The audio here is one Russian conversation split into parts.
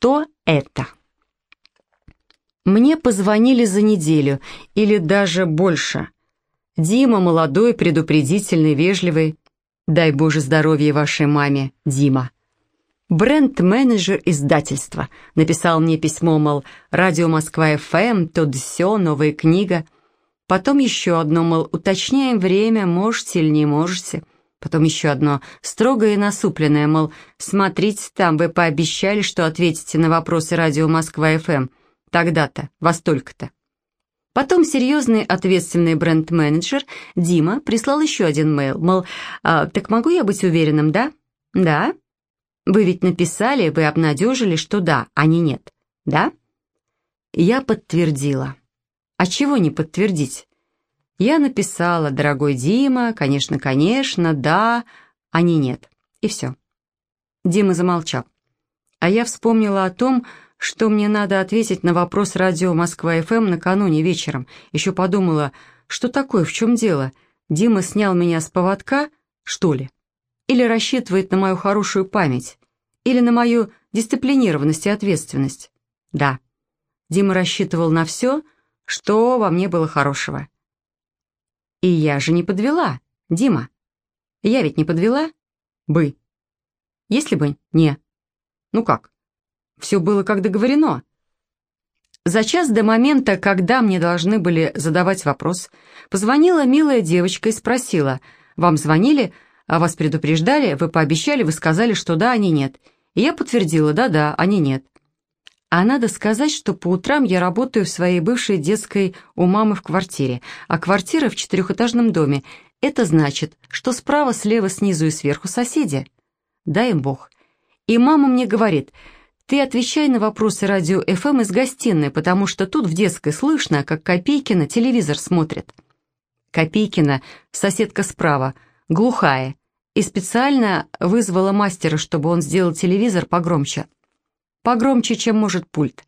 Что это? Мне позвонили за неделю, или даже больше. Дима молодой, предупредительный, вежливый. Дай Боже здоровья вашей маме, Дима. Бренд-менеджер издательства. Написал мне письмо, мол, радио Москва-ФМ, то все, новая книга. Потом еще одно, мол, уточняем время, можете или не можете. Потом еще одно, строгое и насупленное, мол, смотрите там, вы пообещали, что ответите на вопросы радио Москва-ФМ. Тогда-то, во столько-то. Потом серьезный ответственный бренд-менеджер Дима прислал еще один мейл, мол, а, «Так могу я быть уверенным, да?» «Да». «Вы ведь написали, вы обнадежили, что да, а не нет, да?» Я подтвердила. А чего не подтвердить? Я написала, дорогой Дима, конечно, конечно, да, а не нет. И все. Дима замолчал. А я вспомнила о том, что мне надо ответить на вопрос радио Москва-ФМ накануне вечером. Еще подумала, что такое, в чем дело? Дима снял меня с поводка, что ли? Или рассчитывает на мою хорошую память? Или на мою дисциплинированность и ответственность? Да. Дима рассчитывал на все, что во мне было хорошего. И я же не подвела, Дима. Я ведь не подвела? Бы. Если бы не. Ну как? Все было как договорено. За час до момента, когда мне должны были задавать вопрос, позвонила милая девочка и спросила, «Вам звонили? А вас предупреждали? Вы пообещали? Вы сказали, что да, а не нет». И я подтвердила, да-да, они нет. А надо сказать, что по утрам я работаю в своей бывшей детской у мамы в квартире, а квартира в четырехэтажном доме. Это значит, что справа, слева, снизу и сверху соседи. Дай им Бог. И мама мне говорит – ты отвечай на вопросы радио ФМ из гостиной, потому что тут в детской слышно, как Копейкина телевизор смотрит. Копейкина, соседка справа, глухая, и специально вызвала мастера, чтобы он сделал телевизор погромче. Погромче, чем может пульт.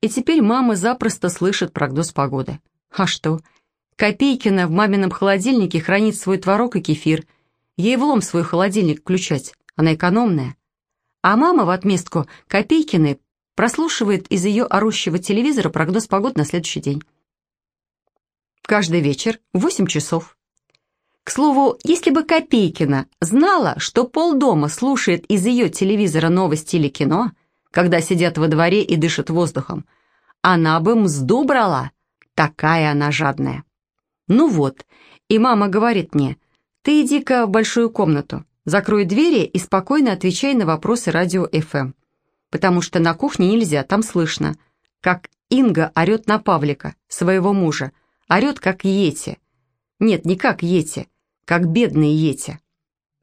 И теперь мама запросто слышит прогноз погоды. А что? Копейкина в мамином холодильнике хранит свой творог и кефир. Ей влом свой холодильник включать, она экономная. А мама в отместку Копейкиной прослушивает из ее орущего телевизора прогноз погоды на следующий день. Каждый вечер в 8 часов. К слову, если бы Копейкина знала, что полдома слушает из ее телевизора новости или кино, когда сидят во дворе и дышат воздухом, она бы мзду брала. Такая она жадная. Ну вот, и мама говорит мне, ты иди-ка в большую комнату, Закрой двери и спокойно отвечай на вопросы радио ФМ. Потому что на кухне нельзя, там слышно, как Инга орет на Павлика, своего мужа. Орет, как Йети. Нет, не как Йети, как бедный Йети.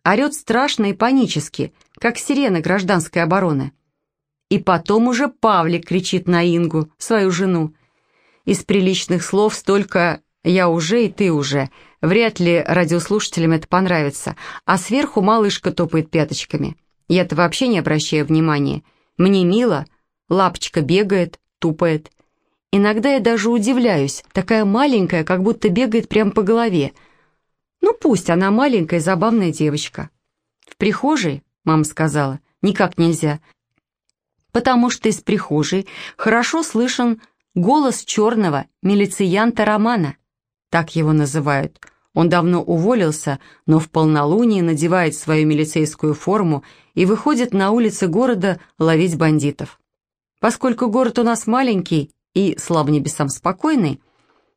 Орет страшно и панически, как сирена гражданской обороны. И потом уже Павлик кричит на Ингу, свою жену. Из приличных слов столько «я уже» и «ты уже», Вряд ли радиослушателям это понравится. А сверху малышка топает пяточками. Я-то вообще не обращаю внимания. Мне мило. Лапочка бегает, тупает. Иногда я даже удивляюсь. Такая маленькая, как будто бегает прямо по голове. Ну пусть она маленькая, забавная девочка. В прихожей, мама сказала, никак нельзя. Потому что из прихожей хорошо слышен голос черного милициянта Романа так его называют. Он давно уволился, но в полнолуние надевает свою милицейскую форму и выходит на улицы города ловить бандитов. Поскольку город у нас маленький и, слава небесам, спокойный,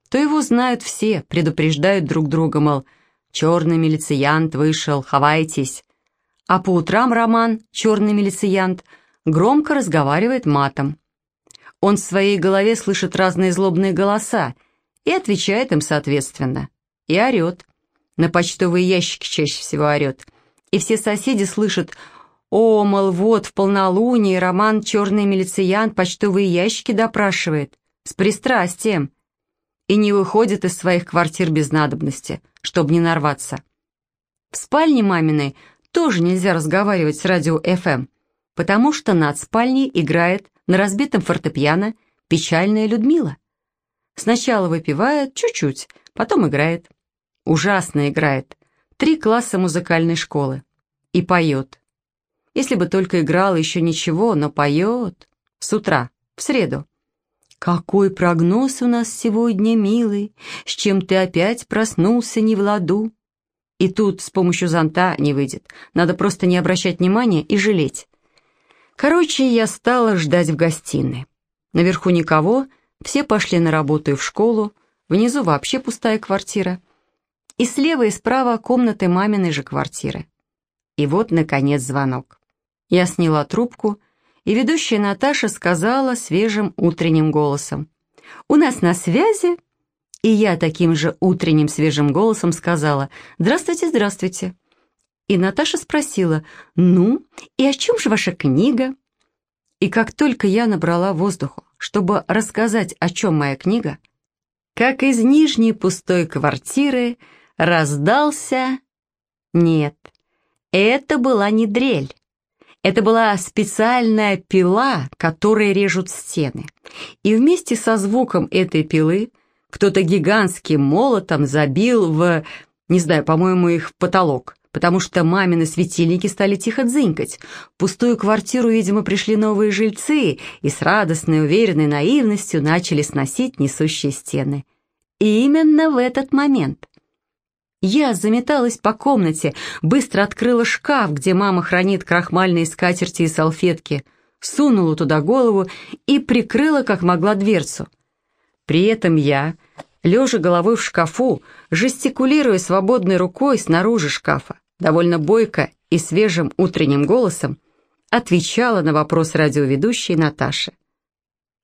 то его знают все, предупреждают друг друга, мол, «Черный милициянт вышел, ховайтесь». А по утрам Роман, черный милициянт, громко разговаривает матом. Он в своей голове слышит разные злобные голоса, и отвечает им соответственно. И орет. На почтовые ящики чаще всего орет. И все соседи слышат «О, мол, вот, в полнолуние Роман «Черный милициянт» почтовые ящики допрашивает. С пристрастием. И не выходит из своих квартир без надобности, чтобы не нарваться. В спальне маминой тоже нельзя разговаривать с радио FM, потому что над спальней играет на разбитом фортепиано печальная Людмила. Сначала выпивает чуть-чуть, потом играет. Ужасно играет. Три класса музыкальной школы. И поет. Если бы только играла, еще ничего, но поет. с утра, в среду. «Какой прогноз у нас сегодня, милый, с чем ты опять проснулся не в ладу?» И тут с помощью зонта не выйдет, надо просто не обращать внимания и жалеть. Короче, я стала ждать в гостиной. Наверху никого, все пошли на работу и в школу, внизу вообще пустая квартира. И слева и справа комнаты маминой же квартиры. И вот, наконец, звонок. Я сняла трубку и ведущая Наташа сказала свежим утренним голосом. «У нас на связи...» И я таким же утренним свежим голосом сказала «Здравствуйте, здравствуйте». И Наташа спросила «Ну, и о чем же ваша книга?» И как только я набрала воздуху, чтобы рассказать, о чем моя книга, как из нижней пустой квартиры раздался... Нет, это была не дрель. Это была специальная пила, которая режут стены. И вместе со звуком этой пилы кто-то гигантским молотом забил в, не знаю, по-моему, их потолок, потому что мамины светильники стали тихо дзынькать. В пустую квартиру, видимо, пришли новые жильцы и с радостной, уверенной наивностью начали сносить несущие стены. И именно в этот момент я заметалась по комнате, быстро открыла шкаф, где мама хранит крахмальные скатерти и салфетки, сунула туда голову и прикрыла, как могла, дверцу. При этом я, лежа головой в шкафу, жестикулируя свободной рукой снаружи шкафа, довольно бойко и свежим утренним голосом, отвечала на вопрос радиоведущей Наташи.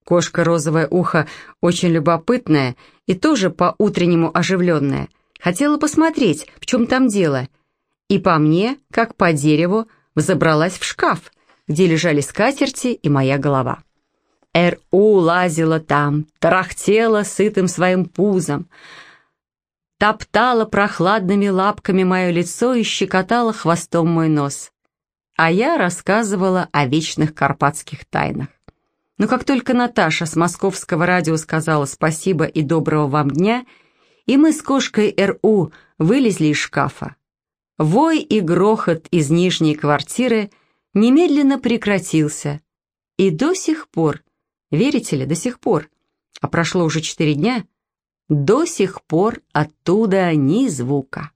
Кошка розовое ухо очень любопытная и тоже по-утреннему оживленная – Хотела посмотреть, в чем там дело. И по мне, как по дереву, взобралась в шкаф, где лежали скатерти и моя голова. Р.У. лазила там, тарахтела сытым своим пузом, топтала прохладными лапками мое лицо и щекотала хвостом мой нос. А я рассказывала о вечных карпатских тайнах. Но как только Наташа с московского радио сказала «спасибо и доброго вам дня», и мы с кошкой Р.У. вылезли из шкафа. Вой и грохот из нижней квартиры немедленно прекратился. И до сих пор, верите ли, до сих пор, а прошло уже четыре дня, до сих пор оттуда ни звука.